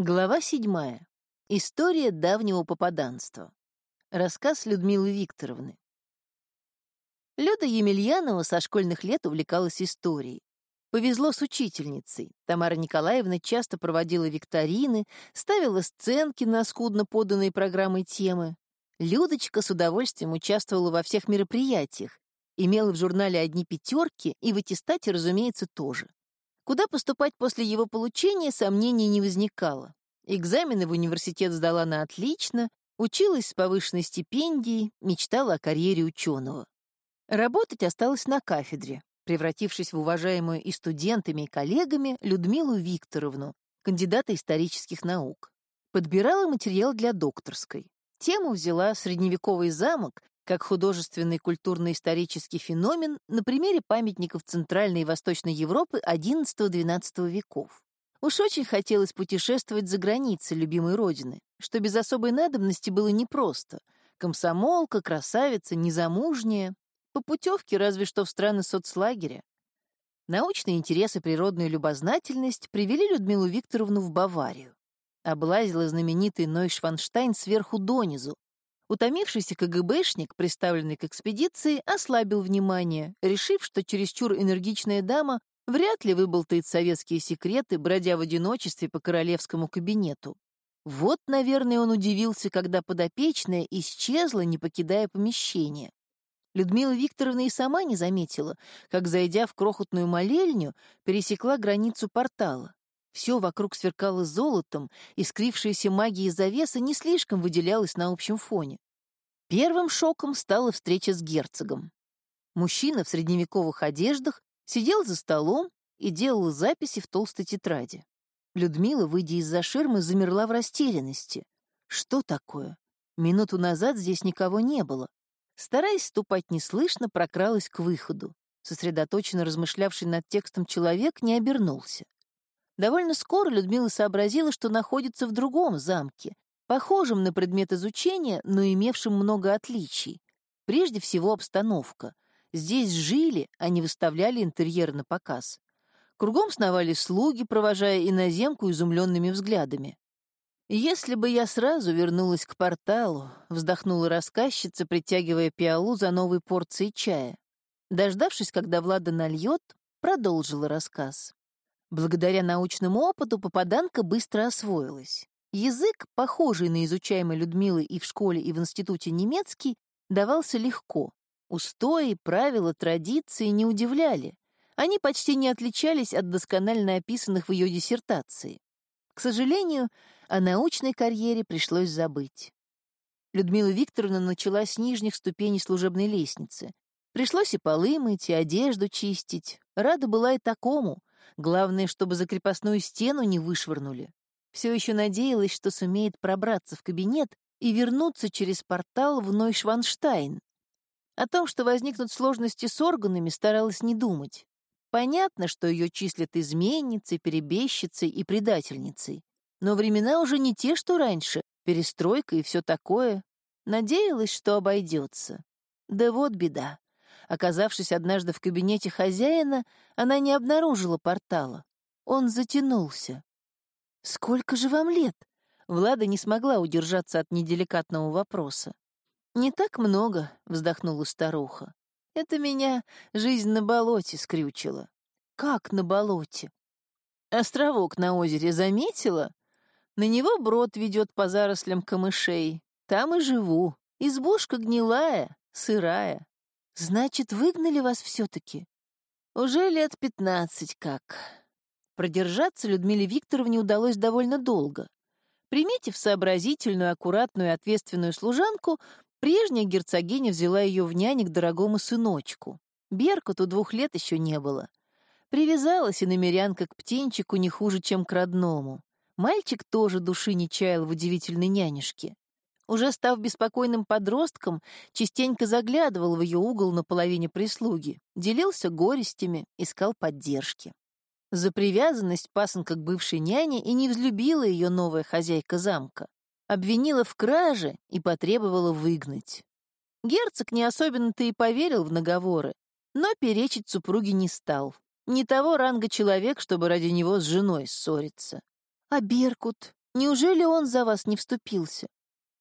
Глава седьмая. История давнего попаданства. Рассказ Людмилы Викторовны. Люда Емельянова со школьных лет увлекалась историей. Повезло с учительницей. Тамара Николаевна часто проводила викторины, ставила сценки на скудно поданные программой темы. Людочка с удовольствием участвовала во всех мероприятиях, имела в журнале одни пятерки и в аттестате, разумеется, тоже. Куда поступать после его получения, сомнений не возникало. Экзамены в университет сдала на отлично, училась с повышенной стипендией, мечтала о карьере ученого. Работать осталась на кафедре, превратившись в уважаемую и студентами, и коллегами Людмилу Викторовну, кандидата исторических наук. Подбирала материал для докторской. Тему взяла «Средневековый замок», как художественный культурно-исторический феномен на примере памятников Центральной и Восточной Европы XI-XII веков. Уж очень хотелось путешествовать за границы любимой родины, что без особой надобности было непросто. Комсомолка, красавица, незамужняя. По путевке разве что в страны соцлагеря. Научный интерес и природная любознательность привели Людмилу Викторовну в Баварию. Облазила знаменитый Нойшванштайн сверху донизу, Утомившийся КГБшник, представленный к экспедиции, ослабил внимание, решив, что чересчур энергичная дама вряд ли выболтает советские секреты, бродя в одиночестве по королевскому кабинету. Вот, наверное, он удивился, когда подопечная исчезла, не покидая помещение. Людмила Викторовна и сама не заметила, как, зайдя в крохотную молельню, пересекла границу портала. Все вокруг сверкало золотом, искрившаяся магия завеса не слишком выделялась на общем фоне. Первым шоком стала встреча с герцогом. Мужчина в средневековых одеждах сидел за столом и делал записи в толстой тетради. Людмила, выйдя из-за ширмы, замерла в растерянности. Что такое? Минуту назад здесь никого не было. Стараясь ступать неслышно, прокралась к выходу. Сосредоточенно размышлявший над текстом человек не обернулся. Довольно скоро Людмила сообразила, что находится в другом замке, похожем на предмет изучения, но имевшем много отличий. Прежде всего обстановка. Здесь жили, а не выставляли интерьер на показ. Кругом сновали слуги, провожая иноземку изумленными взглядами. «Если бы я сразу вернулась к порталу», — вздохнула рассказчица, притягивая пиалу за новой порцией чая. Дождавшись, когда Влада нальет, продолжила рассказ. Благодаря научному опыту попаданка быстро освоилась. Язык, похожий на изучаемый Людмилой и в школе, и в институте немецкий, давался легко. Устои, правила, традиции не удивляли. Они почти не отличались от досконально описанных в ее диссертации. К сожалению, о научной карьере пришлось забыть. Людмила Викторовна начала с нижних ступеней служебной лестницы. Пришлось и полы мыть, и одежду чистить. Рада была и такому. Главное, чтобы за крепостную стену не вышвырнули. Все еще надеялась, что сумеет пробраться в кабинет и вернуться через портал в Нойшванштайн. О том, что возникнут сложности с органами, старалась не думать. Понятно, что ее числят изменницей, перебежчицей и предательницей. Но времена уже не те, что раньше, перестройка и все такое. Надеялась, что обойдется. Да вот беда. Оказавшись однажды в кабинете хозяина, она не обнаружила портала. Он затянулся. «Сколько же вам лет?» Влада не смогла удержаться от неделикатного вопроса. «Не так много», — вздохнула старуха. «Это меня жизнь на болоте скрючила». «Как на болоте?» «Островок на озере заметила? На него брод ведет по зарослям камышей. Там и живу. Избушка гнилая, сырая. Значит, выгнали вас все-таки? Уже лет пятнадцать как. Продержаться Людмиле Викторовне удалось довольно долго. Приметив сообразительную, аккуратную и ответственную служанку, прежняя герцогиня взяла ее в няне к дорогому сыночку. Беркуту двух лет еще не было. Привязалась и намерянка к птенчику не хуже, чем к родному. Мальчик тоже души не чаял в удивительной нянюшке. Уже став беспокойным подростком, частенько заглядывал в ее угол на половине прислуги, делился горестями, искал поддержки. За привязанность пасынка к бывшей няне и не взлюбила ее новая хозяйка замка. Обвинила в краже и потребовала выгнать. Герцог не особенно-то и поверил в наговоры, но перечить супруге не стал. Не того ранга человек, чтобы ради него с женой ссориться. А Беркут? Неужели он за вас не вступился?»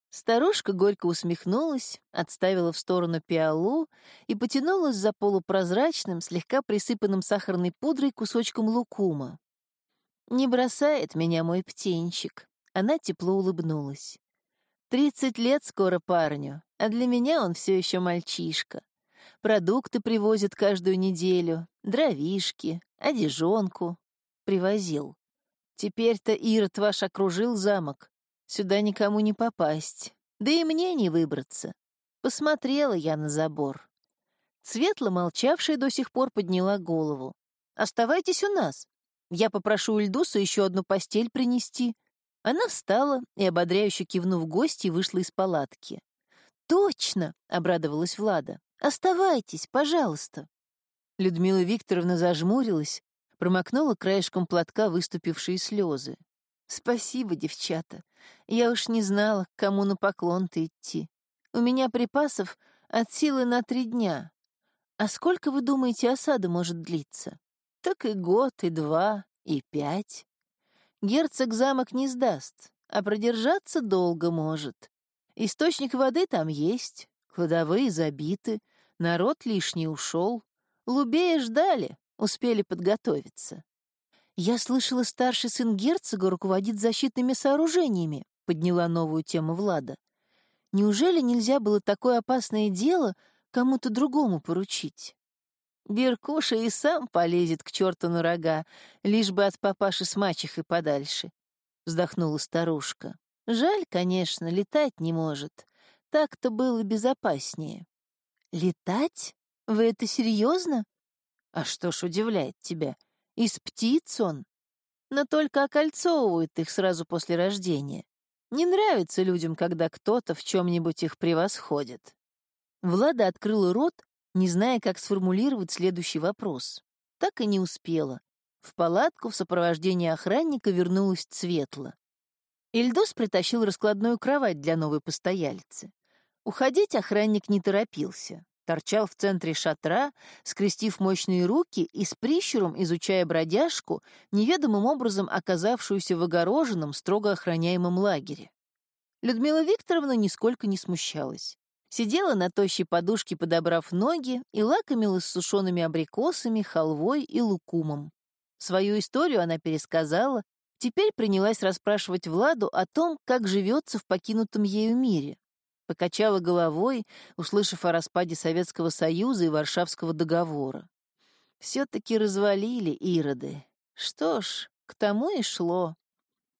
Старушка горько усмехнулась, отставила в сторону пиалу и потянулась за полупрозрачным, слегка присыпанным сахарной пудрой кусочком лукума. «Не бросает меня мой птенчик», — она тепло улыбнулась. «Тридцать лет скоро парню, а для меня он все еще мальчишка. Продукты привозят каждую неделю, дровишки, одежонку. Привозил. Теперь-то Ирод ваш окружил замок, Сюда никому не попасть, да и мне не выбраться. Посмотрела я на забор. Светло молчавшая до сих пор подняла голову. «Оставайтесь у нас. Я попрошу Ульдусу еще одну постель принести». Она встала и, ободряюще кивнув гости, вышла из палатки. «Точно!» — обрадовалась Влада. «Оставайтесь, пожалуйста». Людмила Викторовна зажмурилась, промокнула краешком платка выступившие слезы. «Спасибо, девчата. Я уж не знала, к кому на поклон-то идти. У меня припасов от силы на три дня. А сколько, вы думаете, осада может длиться? Так и год, и два, и пять. Герцог замок не сдаст, а продержаться долго может. Источник воды там есть, кладовые забиты, народ лишний ушел. Лубея ждали, успели подготовиться. «Я слышала, старший сын герцога руководит защитными сооружениями», — подняла новую тему Влада. «Неужели нельзя было такое опасное дело кому-то другому поручить?» Беркуша и сам полезет к черту на рога, лишь бы от папаши с мачехой подальше», — вздохнула старушка. «Жаль, конечно, летать не может. Так-то было безопаснее». «Летать? Вы это серьезно?» «А что ж удивляет тебя?» Из птиц он. Но только окольцовывают их сразу после рождения. Не нравится людям, когда кто-то в чем-нибудь их превосходит. Влада открыла рот, не зная, как сформулировать следующий вопрос. Так и не успела. В палатку в сопровождении охранника вернулась Цветла. Ильдос притащил раскладную кровать для новой постояльцы. Уходить охранник не торопился торчал в центре шатра, скрестив мощные руки и с прищуром изучая бродяжку, неведомым образом оказавшуюся в огороженном, строго охраняемом лагере. Людмила Викторовна нисколько не смущалась. Сидела на тощей подушке, подобрав ноги, и лакомилась сушеными абрикосами, халвой и лукумом. Свою историю она пересказала, теперь принялась расспрашивать Владу о том, как живется в покинутом ею мире. Покачала головой, услышав о распаде Советского Союза и Варшавского договора. Все-таки развалили Ироды. Что ж, к тому и шло.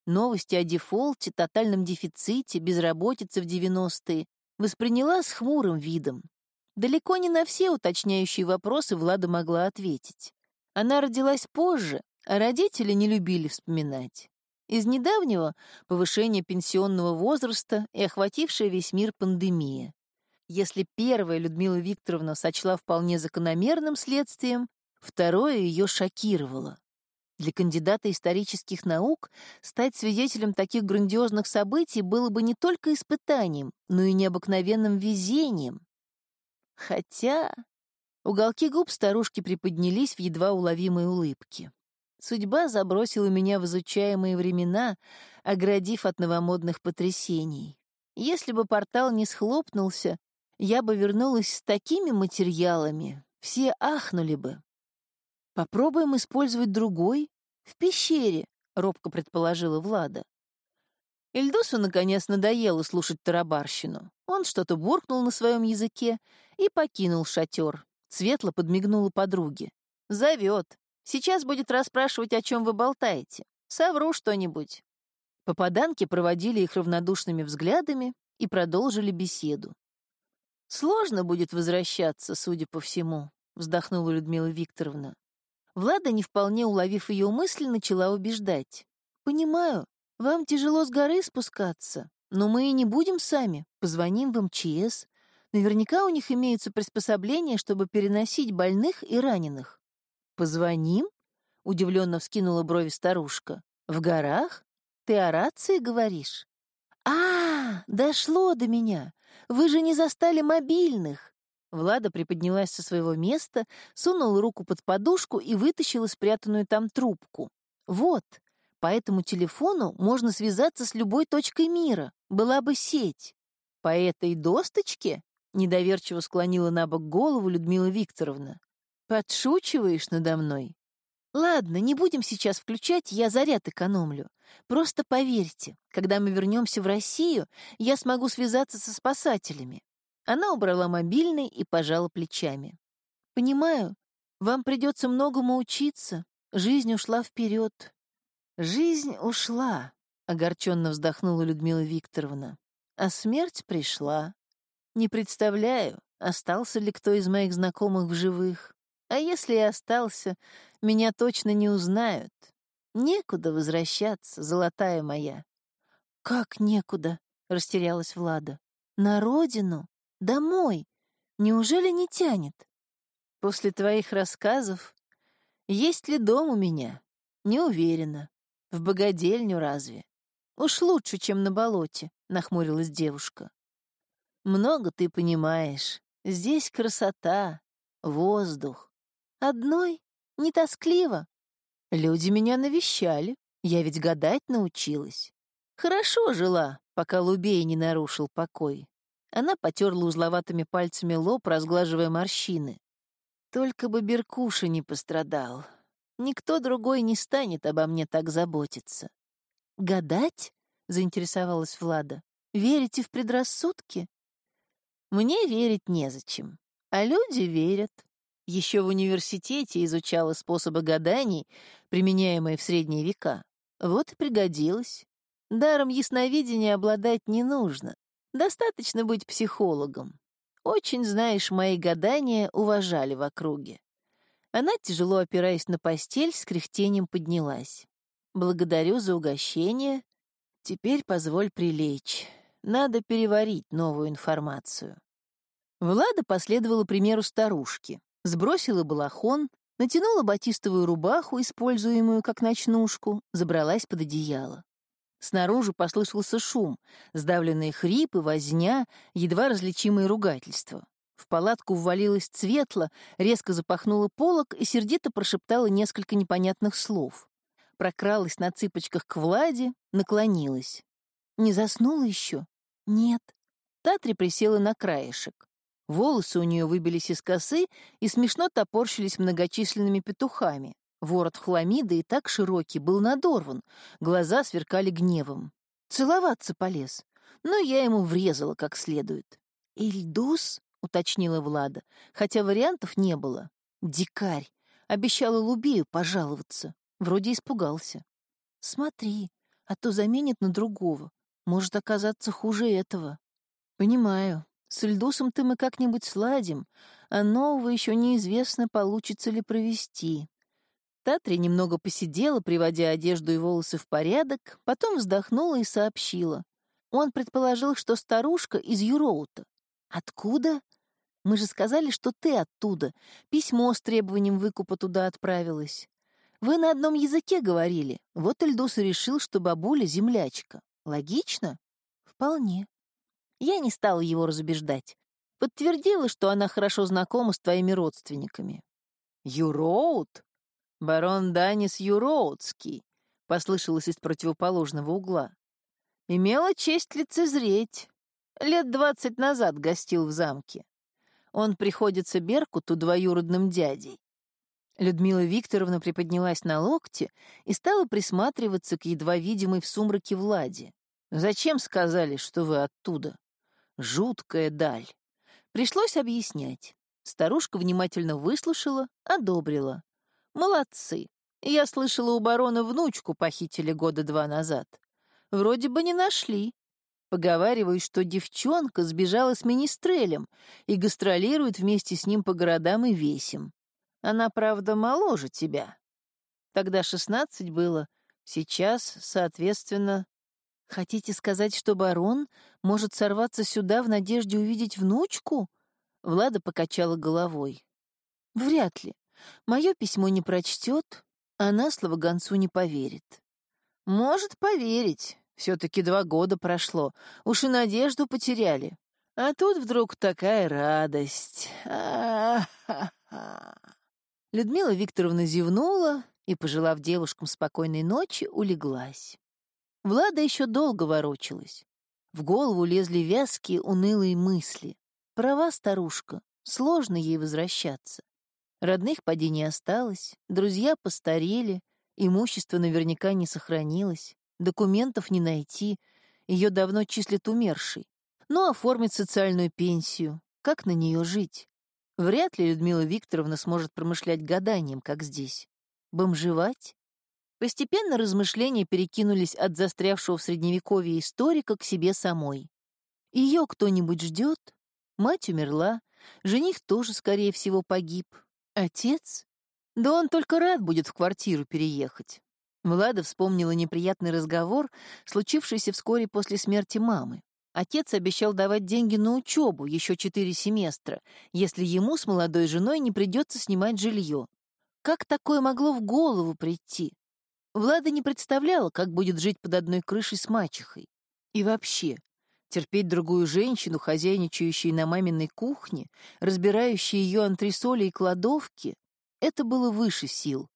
Новости о дефолте, тотальном дефиците, безработице в 90-е восприняла с хмурым видом. Далеко не на все уточняющие вопросы Влада могла ответить. Она родилась позже, а родители не любили вспоминать. Из недавнего — повышение пенсионного возраста и охватившая весь мир пандемия. Если первая Людмила Викторовна сочла вполне закономерным следствием, второе ее шокировало. Для кандидата исторических наук стать свидетелем таких грандиозных событий было бы не только испытанием, но и необыкновенным везением. Хотя уголки губ старушки приподнялись в едва уловимой улыбке. Судьба забросила меня в изучаемые времена, оградив от новомодных потрясений. Если бы портал не схлопнулся, я бы вернулась с такими материалами, все ахнули бы. Попробуем использовать другой, в пещере, — робко предположила Влада. Эльдосу наконец надоело слушать тарабарщину. Он что-то буркнул на своем языке и покинул шатер. Светло подмигнула подруге. «Зовет. Сейчас будет расспрашивать, о чем вы болтаете. Совру что-нибудь». Попаданки проводили их равнодушными взглядами и продолжили беседу. «Сложно будет возвращаться, судя по всему», — вздохнула Людмила Викторовна. Влада, не вполне уловив ее мысли, начала убеждать. «Понимаю, вам тяжело с горы спускаться, но мы и не будем сами. Позвоним в МЧС. Наверняка у них имеются приспособления, чтобы переносить больных и раненых. «Позвоним?» — удивленно вскинула брови старушка. «В горах? Ты о рации говоришь?» «А, дошло до меня! Вы же не застали мобильных!» Влада приподнялась со своего места, сунула руку под подушку и вытащила спрятанную там трубку. «Вот, По этому телефону можно связаться с любой точкой мира, была бы сеть. По этой досточке недоверчиво склонила на бок голову Людмила Викторовна. Подшучиваешь надо мной? Ладно, не будем сейчас включать, я заряд экономлю. Просто поверьте, когда мы вернемся в Россию, я смогу связаться со спасателями. Она убрала мобильный и пожала плечами. Понимаю, вам придется многому учиться. Жизнь ушла вперед. Жизнь ушла, огорченно вздохнула Людмила Викторовна. А смерть пришла. Не представляю, остался ли кто из моих знакомых в живых. А если и остался, меня точно не узнают. Некуда возвращаться, золотая моя. Как некуда? растерялась Влада. На родину? Домой? Неужели не тянет? После твоих рассказов есть ли дом у меня? Не уверена. В богадельню разве? Уж лучше, чем на болоте, нахмурилась девушка. Много ты понимаешь. Здесь красота, воздух. Одной не тоскливо. Люди меня навещали. Я ведь гадать научилась. Хорошо жила, пока Лубей не нарушил покой. Она потерла узловатыми пальцами лоб, разглаживая морщины. Только бы Беркуша не пострадал. Никто другой не станет обо мне так заботиться. «Гадать?» — заинтересовалась Влада. «Верите в предрассудки?» Мне верить незачем, а люди верят. Еще в университете изучала способы гаданий, применяемые в средние века. Вот и пригодилось. Даром ясновидения обладать не нужно. Достаточно быть психологом. Очень, знаешь, мои гадания уважали в округе. Она, тяжело опираясь на постель, с кряхтением поднялась. «Благодарю за угощение. Теперь позволь прилечь. Надо переварить новую информацию. Влада последовала примеру старушки, сбросила балахон, натянула батистовую рубаху, используемую как ночнушку, забралась под одеяло. Снаружи послышался шум, сдавленные хрипы, возня, едва различимые ругательства. В палатку ввалилась Цветла, резко запахнула полок и сердито прошептала несколько непонятных слов. Прокралась на цыпочках к Владе, наклонилась. «Не заснула еще?» «Нет». Татри присела на краешек. Волосы у нее выбились из косы и смешно топорщились многочисленными петухами. Ворот хламиды и так широкий, был надорван, глаза сверкали гневом. Целоваться полез, но я ему врезала как следует. «Ильдус?» — уточнила Влада, хотя вариантов не было. «Дикарь!» — обещала Лубею пожаловаться. Вроде испугался. «Смотри, а то заменит на другого. Может оказаться хуже этого. Понимаю. С Ильдусом-то мы как-нибудь сладим, а нового еще неизвестно, получится ли провести. Татри немного посидела, приводя одежду и волосы в порядок, потом вздохнула и сообщила. Он предположил, что старушка из Юроута. Откуда? Мы же сказали, что ты оттуда. Письмо с требованием выкупа туда отправилось. Вы на одном языке говорили. Вот Ильдус решил, что бабуля — землячка. Логично? Вполне. Я не стала его разубеждать. Подтвердила, что она хорошо знакома с твоими родственниками. «Юроуд? Барон Данис Юроудский», — послышалось из противоположного угла. «Имела честь лицезреть. Лет двадцать назад гостил в замке. Он приходится Беркуту двоюродным дядей. Людмила Викторовна приподнялась на локте и стала присматриваться к едва видимой в сумраке Владе. «Зачем сказали, что вы оттуда? Жуткая даль». Пришлось объяснять. Старушка внимательно выслушала, одобрила. «Молодцы. Я слышала, у барона внучку похитили года два назад. Вроде бы не нашли. Поговаривают, что девчонка сбежала с министрелем и гастролирует вместе с ним по городам и весим. Она, правда, моложе тебя. Тогда шестнадцать было, сейчас, соответственно... Хотите сказать, что барон может сорваться сюда в надежде увидеть внучку? Влада покачала головой. Вряд ли. Мое письмо не прочтет, а на слово гонцу не поверит. Может поверить. Все-таки два года прошло. Уж и надежду потеряли. А тут вдруг такая радость. А-ха-ха. Людмила Викторовна зевнула и, пожелав девушкам спокойной ночи, улеглась. Влада еще долго ворочалась. В голову лезли вязкие, унылые мысли. Права старушка, сложно ей возвращаться. Родных поди не осталось, друзья постарели, имущество наверняка не сохранилось, документов не найти, ее давно числят умершей. Но оформить социальную пенсию, как на нее жить? Вряд ли Людмила Викторовна сможет промышлять гаданием, как здесь. Бомжевать? Постепенно размышления перекинулись от застрявшего в Средневековье историка к себе самой. Ее кто-нибудь ждет? Мать умерла, жених тоже, скорее всего, погиб. Отец? Да он только рад будет в квартиру переехать. Влада вспомнила неприятный разговор, случившийся вскоре после смерти мамы. Отец обещал давать деньги на учебу еще четыре семестра, если ему с молодой женой не придется снимать жилье. Как такое могло в голову прийти? Влада не представляла, как будет жить под одной крышей с мачехой. И вообще, терпеть другую женщину, хозяйничающую на маминой кухне, разбирающей ее антресоли и кладовки, это было выше сил.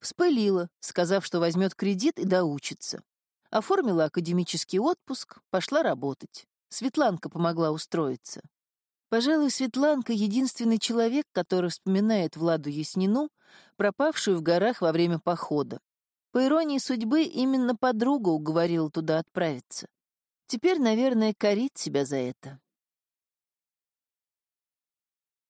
Вспылила, сказав, что возьмет кредит и доучится. Оформила академический отпуск, пошла работать. Светланка помогла устроиться. Пожалуй, Светланка — единственный человек, который вспоминает Владу Яснину, пропавшую в горах во время похода. По иронии судьбы, именно подруга уговорила туда отправиться. Теперь, наверное, корит себя за это.